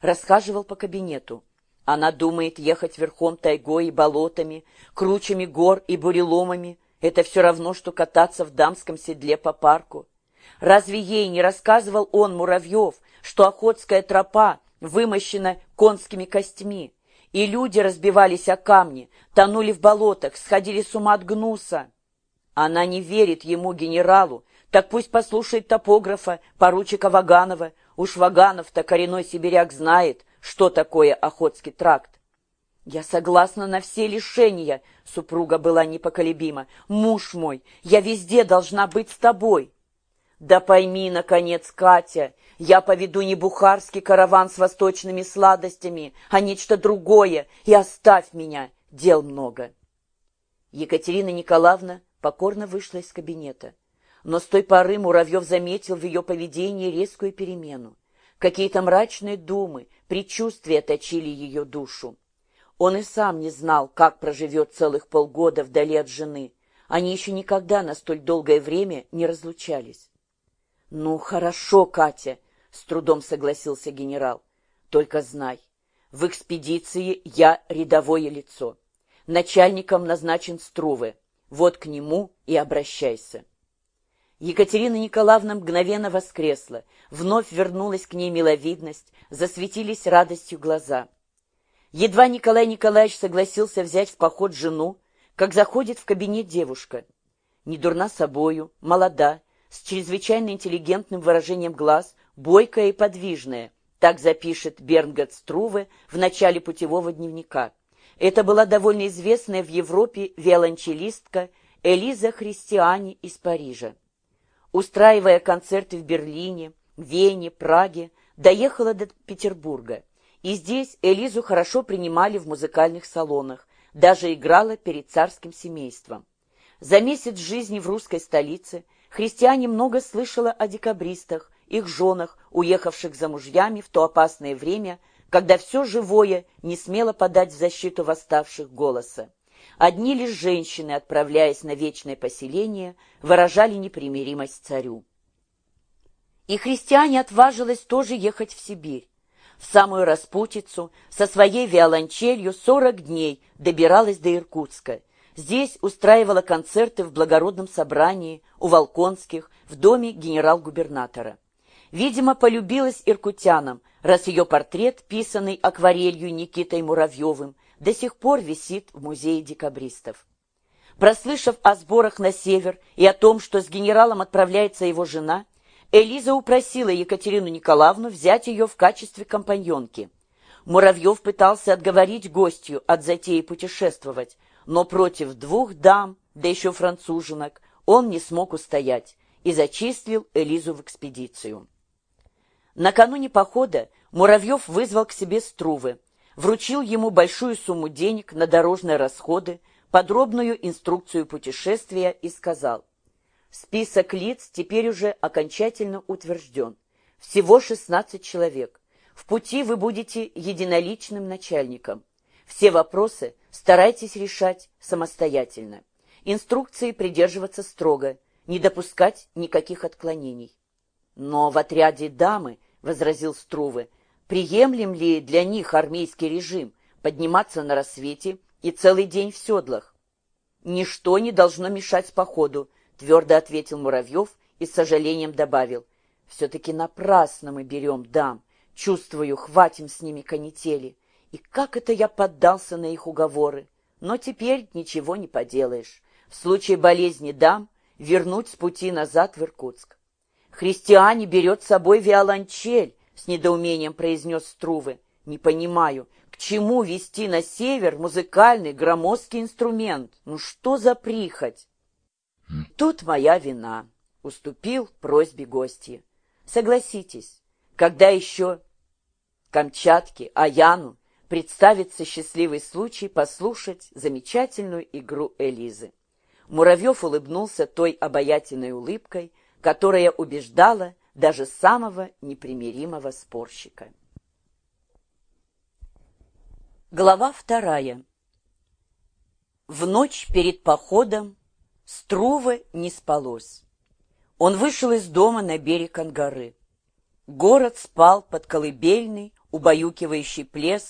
расхаживал по кабинету. Она думает ехать верхом тайгой и болотами, кручами гор и буреломами. Это все равно, что кататься в дамском седле по парку. Разве ей не рассказывал он, Муравьев, что Охотская тропа вымощена конскими костьми, и люди разбивались о камни, тонули в болотах, сходили с ума от гнуса? Она не верит ему, генералу, так пусть послушает топографа, поручика Ваганова. Уж Ваганов-то коренной сибиряк знает, что такое Охотский тракт. «Я согласна на все лишения», — супруга была непоколебима. «Муж мой, я везде должна быть с тобой». «Да пойми, наконец, Катя, я поведу не бухарский караван с восточными сладостями, а нечто другое, и оставь меня, дел много». Екатерина Николаевна покорно вышла из кабинета. Но с той поры Муравьев заметил в ее поведении резкую перемену. Какие-то мрачные думы, предчувствия точили ее душу. Он и сам не знал, как проживет целых полгода вдали от жены. Они еще никогда на столь долгое время не разлучались. — Ну, хорошо, Катя, — с трудом согласился генерал. — Только знай, в экспедиции я рядовое лицо. Начальником назначен Струве. Вот к нему и обращайся. Екатерина Николаевна мгновенно воскресла, вновь вернулась к ней миловидность, засветились радостью глаза. Едва Николай Николаевич согласился взять в поход жену, как заходит в кабинет девушка. Не дурна собою, молода, с чрезвычайно интеллигентным выражением глаз, бойкая и подвижная, так запишет Бернгат Струве в начале путевого дневника. Это была довольно известная в Европе виолончелистка Элиза Христиани из Парижа устраивая концерты в Берлине, Вене, Праге, доехала до Петербурга. И здесь Элизу хорошо принимали в музыкальных салонах, даже играла перед царским семейством. За месяц жизни в русской столице христиане много слышала о декабристах, их женах, уехавших за мужьями в то опасное время, когда все живое не смело подать в защиту восставших голоса. Одни лишь женщины, отправляясь на вечное поселение, выражали непримиримость царю. И христиане отважилась тоже ехать в Сибирь. В самую распутицу со своей виолончелью сорок дней добиралась до Иркутска. Здесь устраивала концерты в благородном собрании, у Волконских, в доме генерал-губернатора. Видимо, полюбилась иркутянам, раз ее портрет, писанный акварелью Никитой Муравьевым, до сих пор висит в музее декабристов. Прослышав о сборах на север и о том, что с генералом отправляется его жена, Элиза упросила Екатерину Николаевну взять ее в качестве компаньонки. Муравьев пытался отговорить гостью от затеи путешествовать, но против двух дам, да еще француженок, он не смог устоять и зачислил Элизу в экспедицию. Накануне похода Муравьев вызвал к себе Струвы, вручил ему большую сумму денег на дорожные расходы, подробную инструкцию путешествия и сказал, «Список лиц теперь уже окончательно утвержден. Всего 16 человек. В пути вы будете единоличным начальником. Все вопросы старайтесь решать самостоятельно. Инструкции придерживаться строго, не допускать никаких отклонений». «Но в отряде дамы», — возразил Струве, — Приемлем ли для них армейский режим подниматься на рассвете и целый день в седлах? «Ничто не должно мешать походу», — твердо ответил Муравьев и с сожалением добавил. «Все-таки напрасно мы берем дам. Чувствую, хватим с ними канители. И как это я поддался на их уговоры? Но теперь ничего не поделаешь. В случае болезни дам вернуть с пути назад в Иркутск. Христиане берет с собой виолончель, с недоумением произнес Струве. «Не понимаю, к чему вести на север музыкальный громоздкий инструмент? Ну что за прихоть?» «Тут моя вина», — уступил просьбе гостья. «Согласитесь, когда еще Камчатке, Аяну представится счастливый случай послушать замечательную игру Элизы». Муравьев улыбнулся той обаятельной улыбкой, которая убеждала даже самого непримиримого спорщика. Глава вторая. В ночь перед походом Струве не спалось. Он вышел из дома на берег Ангары. Город спал под колыбельный, убаюкивающий плеск,